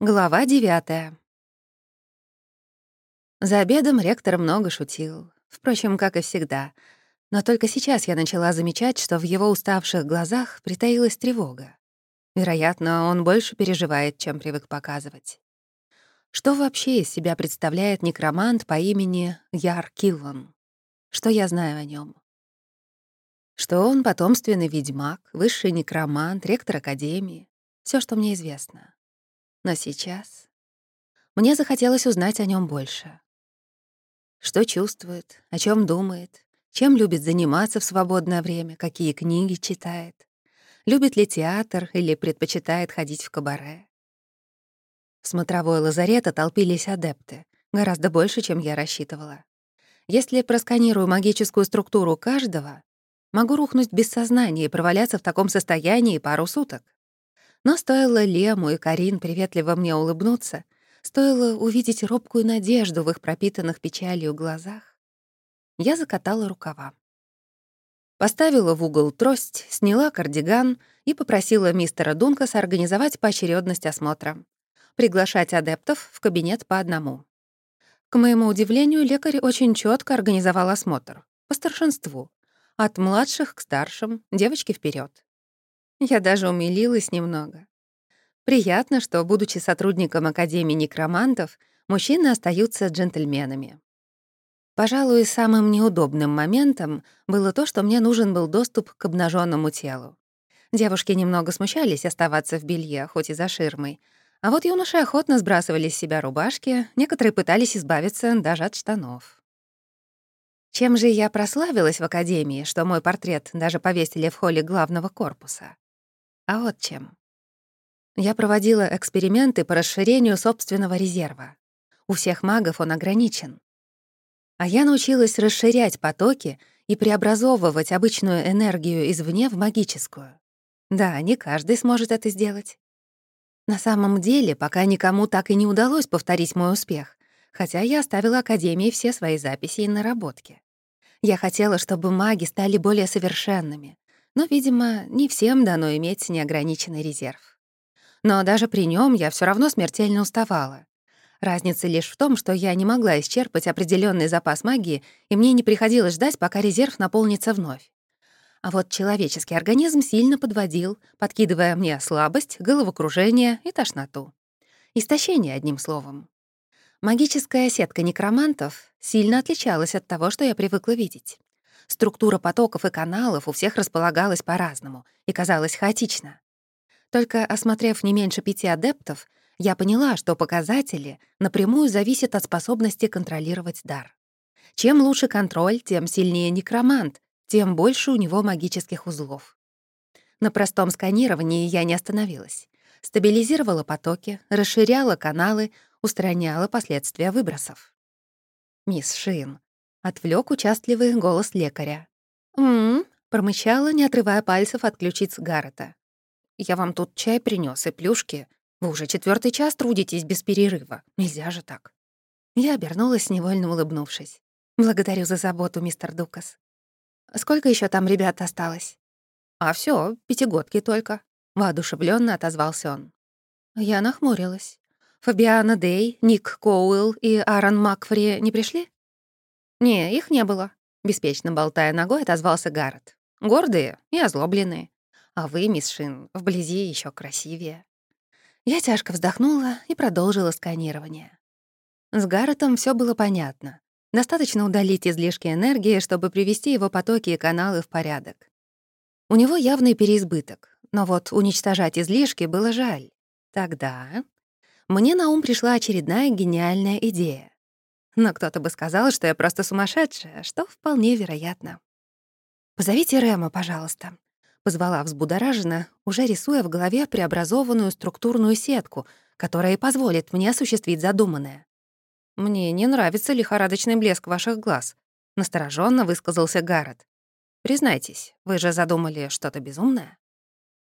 Глава девятая. За обедом ректор много шутил. Впрочем, как и всегда. Но только сейчас я начала замечать, что в его уставших глазах притаилась тревога. Вероятно, он больше переживает, чем привык показывать. Что вообще из себя представляет некромант по имени Яр Киллан? Что я знаю о нем? Что он потомственный ведьмак, высший некромант, ректор академии. Все, что мне известно. Но сейчас мне захотелось узнать о нем больше. Что чувствует, о чем думает, чем любит заниматься в свободное время, какие книги читает, любит ли театр или предпочитает ходить в кабаре. В смотровой лазарета толпились адепты, гораздо больше, чем я рассчитывала. Если просканирую магическую структуру каждого, могу рухнуть без сознания и проваляться в таком состоянии пару суток. Но стоило Лему и Карин приветливо мне улыбнуться, стоило увидеть робкую надежду в их пропитанных печалью глазах, я закатала рукава. Поставила в угол трость, сняла кардиган и попросила мистера Дункаса организовать поочередность осмотра. Приглашать адептов в кабинет по одному. К моему удивлению, лекарь очень четко организовал осмотр. По старшинству. От младших к старшим, девочки вперед. Я даже умилилась немного. Приятно, что, будучи сотрудником Академии некромантов, мужчины остаются джентльменами. Пожалуй, самым неудобным моментом было то, что мне нужен был доступ к обнаженному телу. Девушки немного смущались оставаться в белье, хоть и за ширмой, а вот юноши охотно сбрасывали с себя рубашки, некоторые пытались избавиться даже от штанов. Чем же я прославилась в академии, что мой портрет даже повесили в холле главного корпуса? А вот чем. Я проводила эксперименты по расширению собственного резерва. У всех магов он ограничен. А я научилась расширять потоки и преобразовывать обычную энергию извне в магическую. Да, не каждый сможет это сделать. На самом деле, пока никому так и не удалось повторить мой успех, хотя я оставила Академии все свои записи и наработки. Я хотела, чтобы маги стали более совершенными, но, видимо, не всем дано иметь неограниченный резерв. Но даже при нем я все равно смертельно уставала. Разница лишь в том, что я не могла исчерпать определенный запас магии, и мне не приходилось ждать, пока резерв наполнится вновь. А вот человеческий организм сильно подводил, подкидывая мне слабость, головокружение и тошноту. Истощение, одним словом. Магическая сетка некромантов сильно отличалась от того, что я привыкла видеть. Структура потоков и каналов у всех располагалась по-разному и казалась хаотично. Только осмотрев не меньше пяти адептов, я поняла, что показатели напрямую зависят от способности контролировать дар. Чем лучше контроль, тем сильнее некромант, тем больше у него магических узлов. На простом сканировании я не остановилась. Стабилизировала потоки, расширяла каналы, устраняла последствия выбросов. «Мисс Шин, Отвлек участливый голос лекаря. «М-м-м», промычала, не отрывая пальцев от ключиц Гаррета. «Я вам тут чай принес и плюшки. Вы уже четвертый час трудитесь без перерыва. Нельзя же так». Я обернулась, невольно улыбнувшись. «Благодарю за заботу, мистер Дукас. Сколько еще там ребят осталось?» «А все, пятигодки только», — воодушевленно отозвался он. Я нахмурилась. Фабиана Дей, Ник Коуэлл и Аарон Макфри не пришли? «Не, их не было», — беспечно болтая ногой, отозвался Гаррет. «Гордые и озлобленные. А вы, мисс Шин, вблизи еще красивее». Я тяжко вздохнула и продолжила сканирование. С Гарретом все было понятно. Достаточно удалить излишки энергии, чтобы привести его потоки и каналы в порядок. У него явный переизбыток, но вот уничтожать излишки было жаль. Тогда мне на ум пришла очередная гениальная идея. Но кто-то бы сказал, что я просто сумасшедшая, что вполне вероятно. «Позовите Рема, пожалуйста», — позвала взбудораженно, уже рисуя в голове преобразованную структурную сетку, которая и позволит мне осуществить задуманное. «Мне не нравится лихорадочный блеск ваших глаз», — настороженно высказался Гаррет. «Признайтесь, вы же задумали что-то безумное?»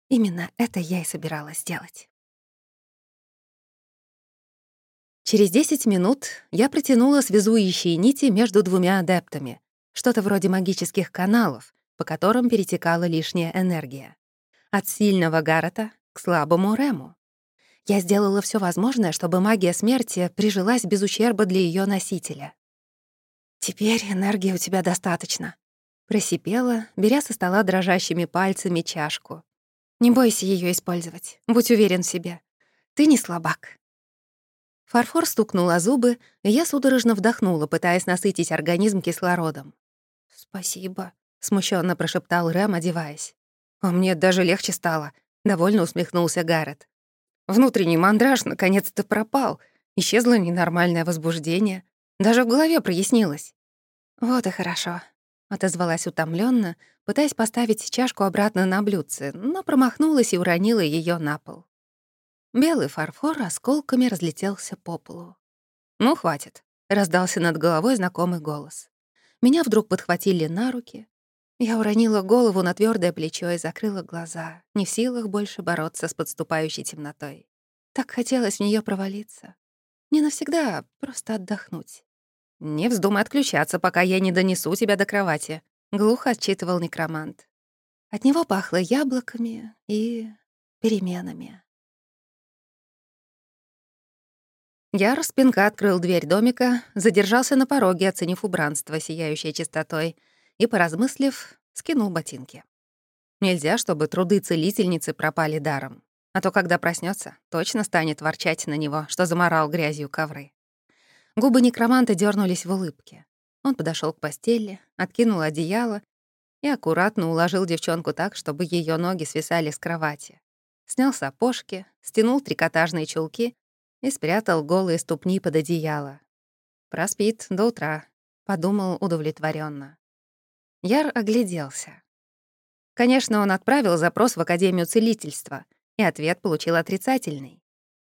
Именно это я и собиралась сделать. Через 10 минут я протянула связующие нити между двумя адептами, что-то вроде магических каналов, по которым перетекала лишняя энергия. От сильного Гаррета к слабому Рему. Я сделала все возможное, чтобы магия смерти прижилась без ущерба для ее носителя. «Теперь энергии у тебя достаточно», — просипела, беря со стола дрожащими пальцами чашку. «Не бойся ее использовать, будь уверен в себе. Ты не слабак». Фарфор стукнула зубы, и я судорожно вдохнула, пытаясь насытить организм кислородом. «Спасибо», — смущенно прошептал Рэм, одеваясь. «А мне даже легче стало», — довольно усмехнулся Гаррет. Внутренний мандраж наконец-то пропал, исчезло ненормальное возбуждение, даже в голове прояснилось. «Вот и хорошо», — отозвалась утомленно, пытаясь поставить чашку обратно на блюдце, но промахнулась и уронила ее на пол. Белый фарфор осколками разлетелся по полу. «Ну, хватит», — раздался над головой знакомый голос. Меня вдруг подхватили на руки. Я уронила голову на твердое плечо и закрыла глаза, не в силах больше бороться с подступающей темнотой. Так хотелось в нее провалиться. Не навсегда, а просто отдохнуть. «Не вздумай отключаться, пока я не донесу тебя до кровати», — глухо отчитывал некромант. От него пахло яблоками и переменами. Яр спинка открыл дверь домика, задержался на пороге, оценив убранство, сияющее чистотой, и, поразмыслив, скинул ботинки. Нельзя, чтобы труды целительницы пропали даром. А то, когда проснется, точно станет ворчать на него, что заморал грязью ковры. Губы некроманта дернулись в улыбке. Он подошел к постели, откинул одеяло и аккуратно уложил девчонку так, чтобы ее ноги свисали с кровати. Снял сапожки, стянул трикотажные чулки и спрятал голые ступни под одеяло. «Проспит до утра», — подумал удовлетворенно. Яр огляделся. Конечно, он отправил запрос в Академию целительства, и ответ получил отрицательный.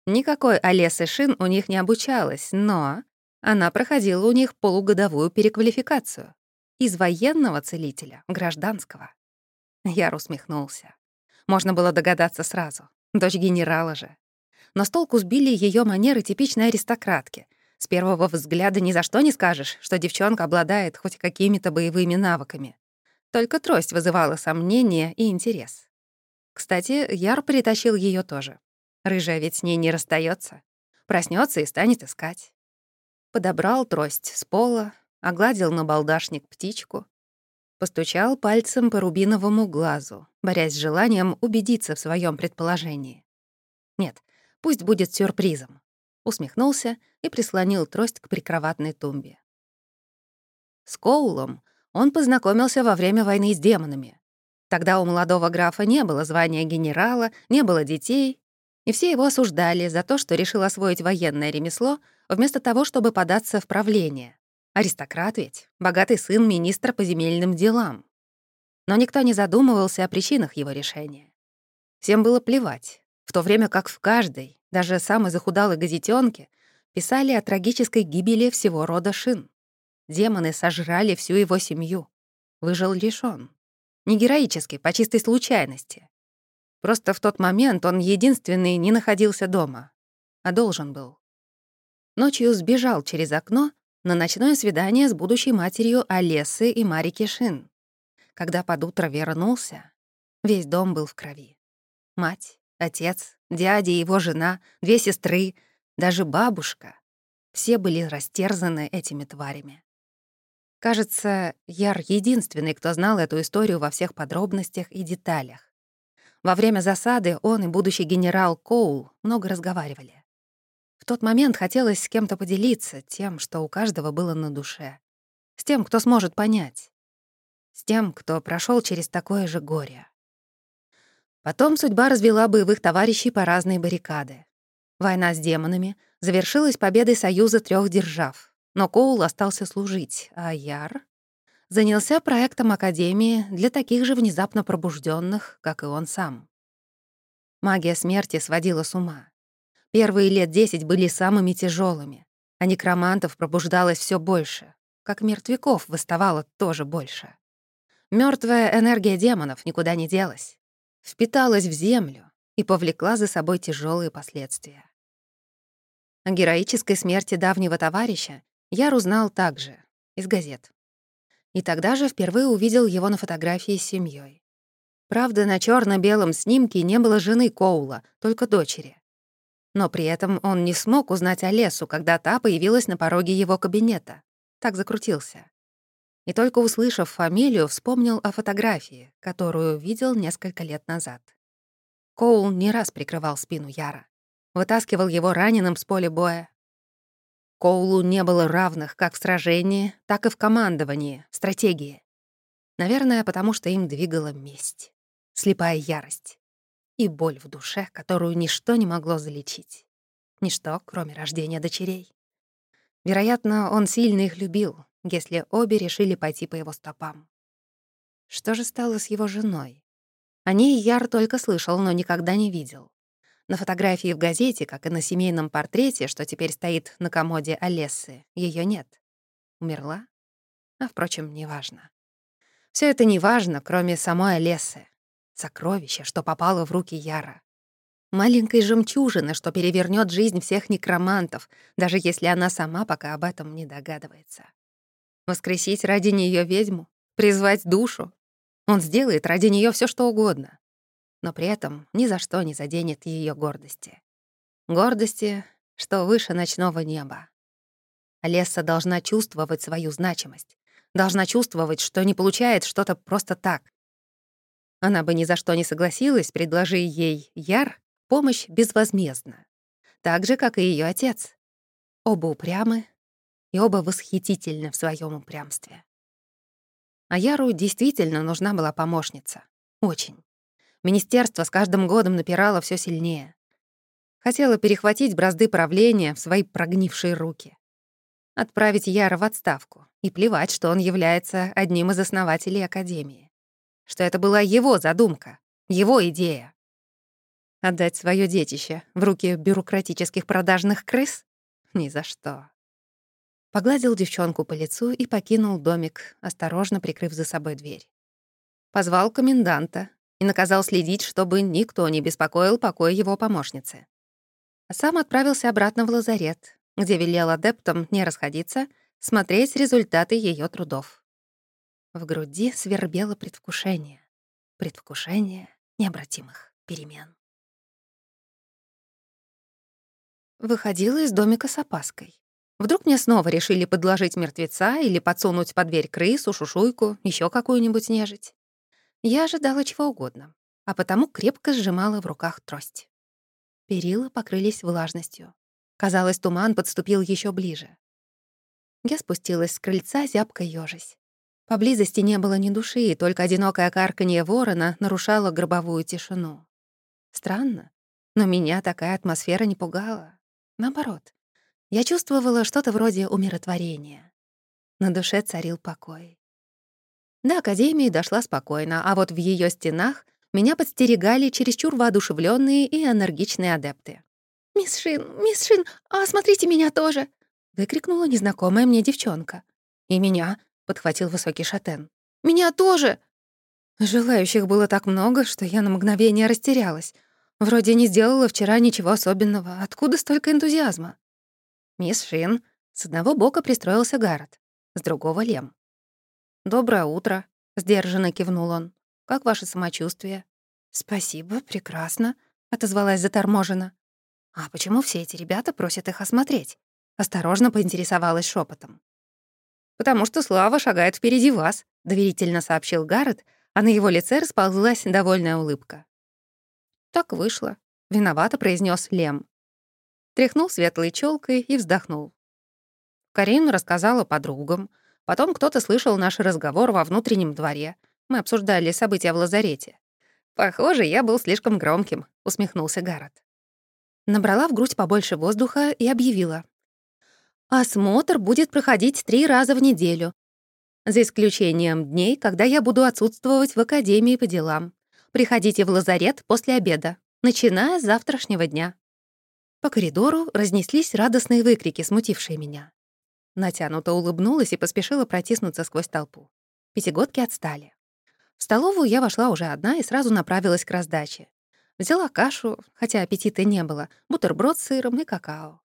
Никакой Олесы Шин у них не обучалась, но она проходила у них полугодовую переквалификацию из военного целителя гражданского. Яр усмехнулся. Можно было догадаться сразу. Дочь генерала же. Но с толку сбили ее манеры типичной аристократки. С первого взгляда ни за что не скажешь, что девчонка обладает хоть какими-то боевыми навыками. Только трость вызывала сомнения и интерес. Кстати, Яр притащил ее тоже. Рыжая ведь с ней не расстается. Проснется и станет искать. Подобрал трость с пола, огладил на балдашник птичку, постучал пальцем по рубиновому глазу, борясь с желанием убедиться в своем предположении. Нет, пусть будет сюрпризом. Усмехнулся и прислонил трость к прикроватной тумбе. С Коулом он познакомился во время войны с демонами. Тогда у молодого графа не было звания генерала, не было детей, и все его осуждали за то, что решил освоить военное ремесло вместо того, чтобы податься в правление. Аристократ ведь, богатый сын министра по земельным делам. Но никто не задумывался о причинах его решения. Всем было плевать, в то время как в каждой, даже самой захудалой газетенке, писали о трагической гибели всего рода шин. Демоны сожрали всю его семью. Выжил лишь он. Не героически, по чистой случайности. Просто в тот момент он единственный не находился дома, а должен был. Ночью сбежал через окно на ночное свидание с будущей матерью Олесы и Марики Шин. Когда под утро вернулся, весь дом был в крови. Мать, отец, дядя и его жена, две сестры, даже бабушка — все были растерзаны этими тварями. Кажется, Яр единственный, кто знал эту историю во всех подробностях и деталях. Во время засады он и будущий генерал Коул много разговаривали. В тот момент хотелось с кем-то поделиться тем, что у каждого было на душе. С тем, кто сможет понять. С тем, кто прошел через такое же горе. Потом судьба развела боевых товарищей по разные баррикады. Война с демонами завершилась победой союза трех держав, но Коул остался служить, а Яр занялся проектом Академии для таких же внезапно пробужденных, как и он сам. Магия смерти сводила с ума. Первые лет десять были самыми тяжелыми, а некромантов пробуждалось все больше, как мертвяков выставало тоже больше. Мертвая энергия демонов никуда не делась, впиталась в землю и повлекла за собой тяжелые последствия. О героической смерти давнего товарища Яр узнал также из газет. И тогда же впервые увидел его на фотографии с семьей. Правда, на черно белом снимке не было жены Коула, только дочери. Но при этом он не смог узнать Олесу, когда та появилась на пороге его кабинета. Так закрутился. И только услышав фамилию, вспомнил о фотографии, которую видел несколько лет назад. Коул не раз прикрывал спину Яра. Вытаскивал его раненым с поля боя. Коулу не было равных как в сражении, так и в командовании, в стратегии. Наверное, потому что им двигала месть, слепая ярость и боль в душе, которую ничто не могло залечить. Ничто, кроме рождения дочерей. Вероятно, он сильно их любил, если обе решили пойти по его стопам. Что же стало с его женой? О ней Яр только слышал, но никогда не видел. На фотографии в газете, как и на семейном портрете, что теперь стоит на комоде Олессы, ее нет. Умерла? А, впрочем, неважно. Все это неважно, кроме самой Олессы. Сокровище, что попало в руки Яра. Маленькой жемчужины, что перевернет жизнь всех некромантов, даже если она сама пока об этом не догадывается. Воскресить ради нее ведьму? Призвать душу? Он сделает ради нее все, что угодно. Но при этом ни за что не заденет ее гордости. Гордости, что выше ночного неба. Лесса должна чувствовать свою значимость. Должна чувствовать, что не получает что-то просто так, она бы ни за что не согласилась, предложи ей Яр помощь безвозмездно. Так же, как и ее отец. Оба упрямы и оба восхитительны в своем упрямстве. А Яру действительно нужна была помощница. Очень. Министерство с каждым годом напирало все сильнее. Хотела перехватить бразды правления в свои прогнившие руки. Отправить Яра в отставку и плевать, что он является одним из основателей Академии что это была его задумка, его идея. Отдать свое детище в руки бюрократических продажных крыс? Ни за что. Погладил девчонку по лицу и покинул домик, осторожно прикрыв за собой дверь. Позвал коменданта и наказал следить, чтобы никто не беспокоил покой его помощницы. А сам отправился обратно в лазарет, где велел адептам не расходиться, смотреть результаты ее трудов. В груди свербело предвкушение. Предвкушение необратимых перемен. Выходила из домика с опаской. Вдруг мне снова решили подложить мертвеца или подсунуть под дверь крысу, шушуйку, еще какую-нибудь нежить. Я ожидала чего угодно, а потому крепко сжимала в руках трость. Перила покрылись влажностью. Казалось, туман подступил еще ближе. Я спустилась с крыльца, зябко ёжись. Поблизости не было ни души, и только одинокое карканье ворона нарушало гробовую тишину. Странно, но меня такая атмосфера не пугала. Наоборот, я чувствовала что-то вроде умиротворения. На душе царил покой. До Академии дошла спокойно, а вот в ее стенах меня подстерегали чересчур воодушевленные и энергичные адепты. «Мисс Шин, мисс Шин, а смотрите меня тоже!» — выкрикнула незнакомая мне девчонка. «И меня!» — подхватил высокий шатен. «Меня тоже!» Желающих было так много, что я на мгновение растерялась. Вроде не сделала вчера ничего особенного. Откуда столько энтузиазма? «Мисс Шин», — с одного бока пристроился Гаррет, с другого — Лем. «Доброе утро», — сдержанно кивнул он. «Как ваше самочувствие?» «Спасибо, прекрасно», — отозвалась заторможенно. «А почему все эти ребята просят их осмотреть?» Осторожно поинтересовалась шепотом. «Потому что Слава шагает впереди вас», — доверительно сообщил Гаррет, а на его лице расползлась довольная улыбка. «Так вышло», — виновато произнес Лем. Тряхнул светлой челкой и вздохнул. Карин рассказала подругам. Потом кто-то слышал наш разговор во внутреннем дворе. Мы обсуждали события в лазарете. «Похоже, я был слишком громким», — усмехнулся Гаррет. Набрала в грудь побольше воздуха и объявила. Осмотр будет проходить три раза в неделю, за исключением дней, когда я буду отсутствовать в академии по делам. Приходите в лазарет после обеда, начиная с завтрашнего дня». По коридору разнеслись радостные выкрики, смутившие меня. Натянуто улыбнулась и поспешила протиснуться сквозь толпу. Пятигодки отстали. В столовую я вошла уже одна и сразу направилась к раздаче. Взяла кашу, хотя аппетита не было, бутерброд с сыром и какао.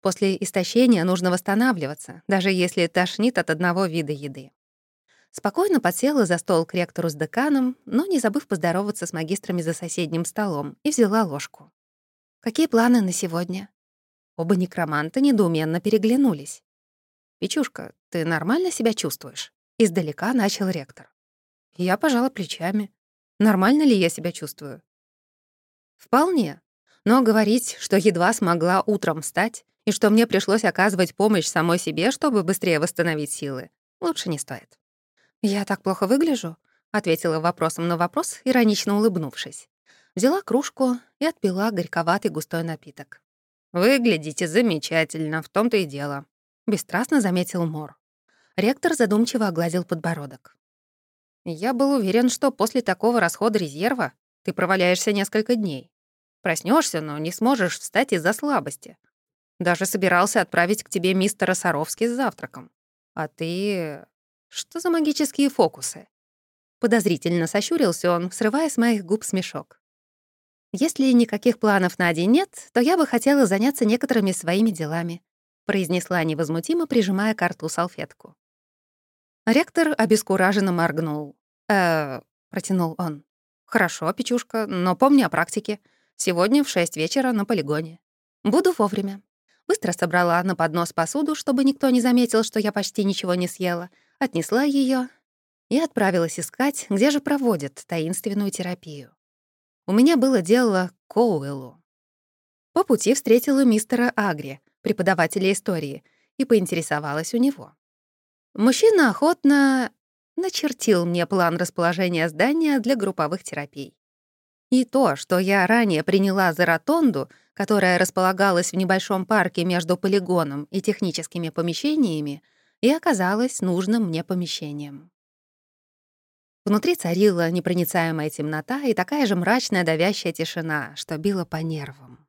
После истощения нужно восстанавливаться, даже если тошнит от одного вида еды. Спокойно подсела за стол к ректору с деканом, но не забыв поздороваться с магистрами за соседним столом, и взяла ложку. Какие планы на сегодня?» Оба некроманта недоуменно переглянулись. «Печушка, ты нормально себя чувствуешь?» Издалека начал ректор. Я пожала плечами. Нормально ли я себя чувствую? Вполне. Но говорить, что едва смогла утром встать и что мне пришлось оказывать помощь самой себе, чтобы быстрее восстановить силы, лучше не стоит. «Я так плохо выгляжу?» — ответила вопросом на вопрос, иронично улыбнувшись. Взяла кружку и отпила горьковатый густой напиток. «Выглядите замечательно, в том-то и дело», — бесстрастно заметил Мор. Ректор задумчиво огладил подбородок. «Я был уверен, что после такого расхода резерва ты проваляешься несколько дней. Проснешься, но не сможешь встать из-за слабости. Даже собирался отправить к тебе мистера Саровски с завтраком. А ты... Что за магические фокусы?» Подозрительно сощурился он, срывая с моих губ смешок. «Если никаких планов на день нет, то я бы хотела заняться некоторыми своими делами», произнесла невозмутимо, прижимая к рту салфетку. Ректор обескураженно моргнул. э протянул он. «Хорошо, Печушка, но помни о практике. Сегодня в шесть вечера на полигоне. Буду вовремя». Быстро собрала на поднос посуду, чтобы никто не заметил, что я почти ничего не съела, отнесла ее и отправилась искать, где же проводят таинственную терапию. У меня было дело к Коуэллу. По пути встретила мистера Агри, преподавателя истории, и поинтересовалась у него. Мужчина охотно начертил мне план расположения здания для групповых терапий. И то, что я ранее приняла за ротонду, которая располагалась в небольшом парке между полигоном и техническими помещениями, и оказалось нужным мне помещением. Внутри царила непроницаемая темнота и такая же мрачная давящая тишина, что била по нервам.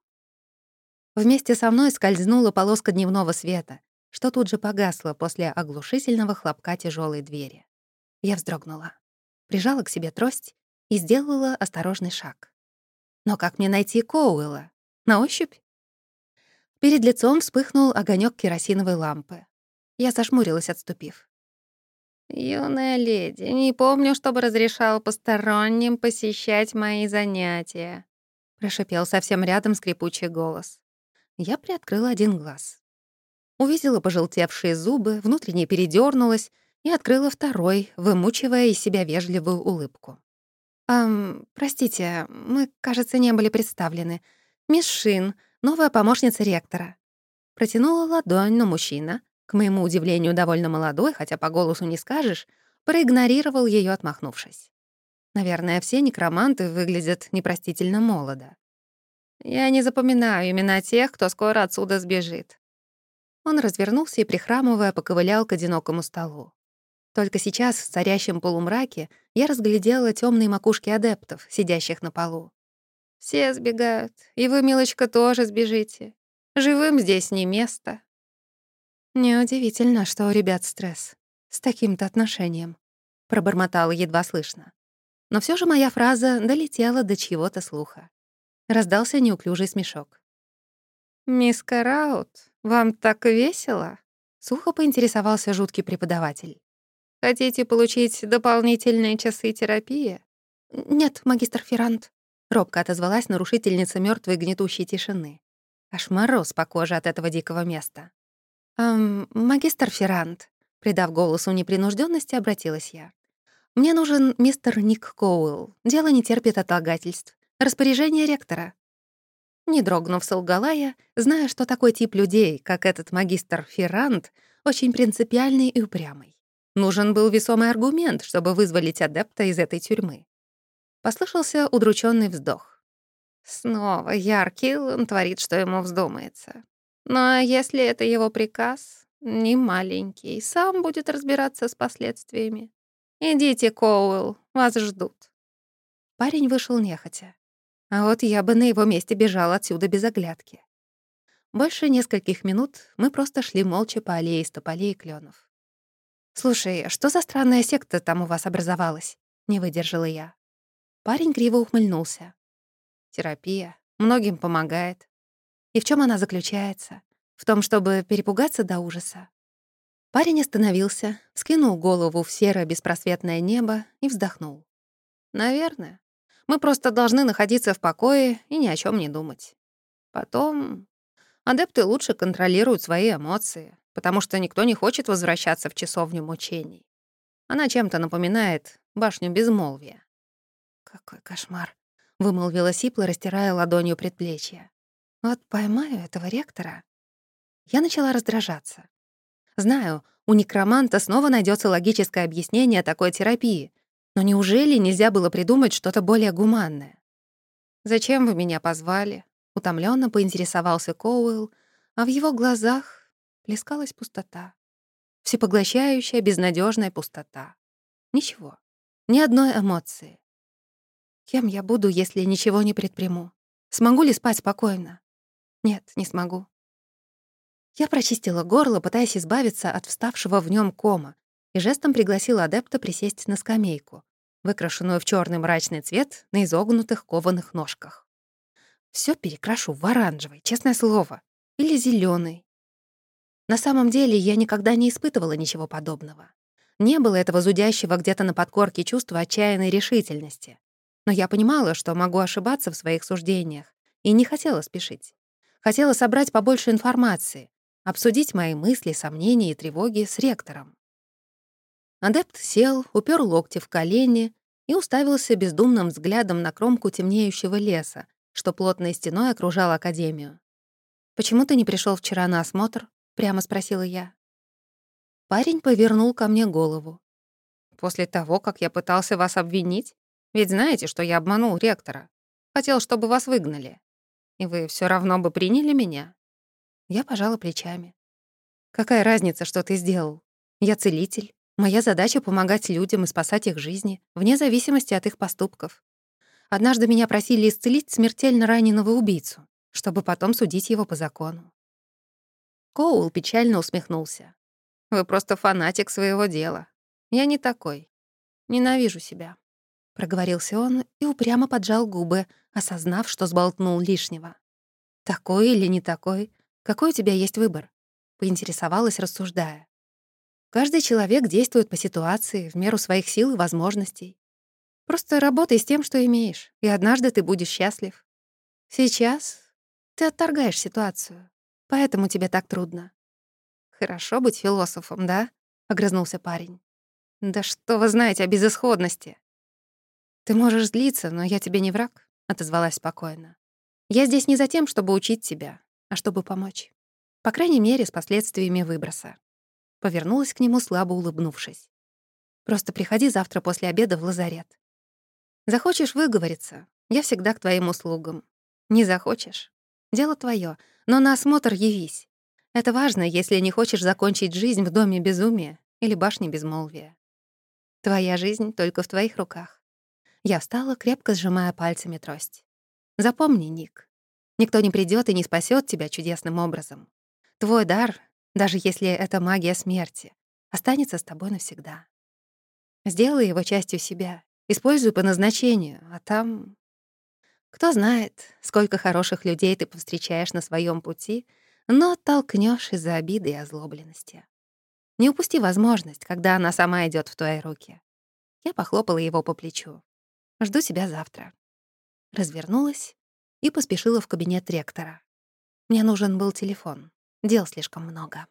Вместе со мной скользнула полоска дневного света, что тут же погасло после оглушительного хлопка тяжелой двери. Я вздрогнула, прижала к себе трость и сделала осторожный шаг. Но как мне найти Коуэлла? На ощупь? Перед лицом вспыхнул огонек керосиновой лампы. Я зашмурилась, отступив. «Юная леди, не помню, чтобы разрешал посторонним посещать мои занятия», — прошипел совсем рядом скрипучий голос. Я приоткрыла один глаз. Увидела пожелтевшие зубы, внутренне передернулась и открыла второй, вымучивая из себя вежливую улыбку. «Эм, простите, мы, кажется, не были представлены. Мисс Шин, новая помощница ректора». Протянула ладонь, но мужчина, к моему удивлению, довольно молодой, хотя по голосу не скажешь, проигнорировал ее, отмахнувшись. Наверное, все некроманты выглядят непростительно молодо. Я не запоминаю имена тех, кто скоро отсюда сбежит. Он развернулся и, прихрамывая, поковылял к одинокому столу. Только сейчас, в царящем полумраке, я разглядела темные макушки адептов, сидящих на полу. «Все сбегают, и вы, милочка, тоже сбежите. Живым здесь не место». «Неудивительно, что у ребят стресс. С таким-то отношением», — пробормотала едва слышно. Но все же моя фраза долетела до чьего-то слуха. Раздался неуклюжий смешок. «Мисс Караут, вам так весело?» — сухо поинтересовался жуткий преподаватель. «Хотите получить дополнительные часы терапии?» «Нет, магистр Феррант», — робко отозвалась нарушительница мертвой гнетущей тишины. Аж мороз по коже от этого дикого места. «Эм, магистр Феррант», — придав голосу непринужденности, обратилась я. «Мне нужен мистер Ник Коуэлл. Дело не терпит отлагательств. Распоряжение ректора». Не дрогнув, солгала я, зная, что такой тип людей, как этот магистр Феррант, очень принципиальный и упрямый. Нужен был весомый аргумент, чтобы вызволить адепта из этой тюрьмы. Послышался удрученный вздох. Снова яркий он творит, что ему вздумается. Но если это его приказ, не маленький, сам будет разбираться с последствиями. Идите, Коуэлл, вас ждут. Парень вышел нехотя. А вот я бы на его месте бежал отсюда без оглядки. Больше нескольких минут мы просто шли молча по аллее из тополей и клёнов. «Слушай, что за странная секта там у вас образовалась?» — не выдержала я. Парень криво ухмыльнулся. «Терапия. Многим помогает. И в чем она заключается? В том, чтобы перепугаться до ужаса?» Парень остановился, скинул голову в серое беспросветное небо и вздохнул. «Наверное. Мы просто должны находиться в покое и ни о чем не думать. Потом адепты лучше контролируют свои эмоции, потому что никто не хочет возвращаться в часовню мучений. Она чем-то напоминает башню безмолвия. «Какой кошмар!» — вымолвила Сипла, растирая ладонью предплечье. «Вот поймаю этого ректора». Я начала раздражаться. Знаю, у некроманта снова найдется логическое объяснение такой терапии, но неужели нельзя было придумать что-то более гуманное? «Зачем вы меня позвали?» — утомленно поинтересовался Коуэлл, а в его глазах плескалась пустота. Всепоглощающая, безнадежная пустота. Ничего, ни одной эмоции. Кем я буду, если ничего не предприму? Смогу ли спать спокойно? Нет, не смогу. Я прочистила горло, пытаясь избавиться от вставшего в нем кома, и жестом пригласила адепта присесть на скамейку, выкрашенную в черный мрачный цвет на изогнутых кованых ножках. Все перекрашу в оранжевый, честное слово, или зеленый. На самом деле я никогда не испытывала ничего подобного. Не было этого зудящего где-то на подкорке чувства отчаянной решительности. Но я понимала, что могу ошибаться в своих суждениях, и не хотела спешить. Хотела собрать побольше информации, обсудить мои мысли, сомнения и тревоги с ректором. Адепт сел, упер локти в колени и уставился бездумным взглядом на кромку темнеющего леса, что плотной стеной окружал Академию. «Почему ты не пришел вчера на осмотр?» — прямо спросила я. Парень повернул ко мне голову. «После того, как я пытался вас обвинить? Ведь знаете, что я обманул ректора. Хотел, чтобы вас выгнали. И вы все равно бы приняли меня?» Я пожала плечами. «Какая разница, что ты сделал? Я целитель. Моя задача — помогать людям и спасать их жизни, вне зависимости от их поступков. Однажды меня просили исцелить смертельно раненого убийцу, чтобы потом судить его по закону. Коул печально усмехнулся. «Вы просто фанатик своего дела. Я не такой. Ненавижу себя», — проговорился он и упрямо поджал губы, осознав, что сболтнул лишнего. «Такой или не такой? Какой у тебя есть выбор?» — поинтересовалась, рассуждая. Каждый человек действует по ситуации, в меру своих сил и возможностей. Просто работай с тем, что имеешь, и однажды ты будешь счастлив. Сейчас ты отторгаешь ситуацию, поэтому тебе так трудно. Хорошо быть философом, да? огрызнулся парень. Да что вы знаете о безысходности? Ты можешь злиться, но я тебе не враг, отозвалась спокойно. Я здесь не за тем, чтобы учить тебя, а чтобы помочь. По крайней мере, с последствиями выброса. Повернулась к нему, слабо улыбнувшись. «Просто приходи завтра после обеда в лазарет. Захочешь выговориться, я всегда к твоим услугам. Не захочешь — дело твое, но на осмотр явись. Это важно, если не хочешь закончить жизнь в доме безумия или башне безмолвия. Твоя жизнь только в твоих руках. Я встала, крепко сжимая пальцами трость. Запомни, Ник, никто не придет и не спасет тебя чудесным образом. Твой дар даже если это магия смерти, останется с тобой навсегда. Сделай его частью себя, используй по назначению, а там... Кто знает, сколько хороших людей ты повстречаешь на своем пути, но оттолкнешь из-за обиды и озлобленности. Не упусти возможность, когда она сама идет в твои руки. Я похлопала его по плечу. Жду тебя завтра. Развернулась и поспешила в кабинет ректора. Мне нужен был телефон. Дел слишком много.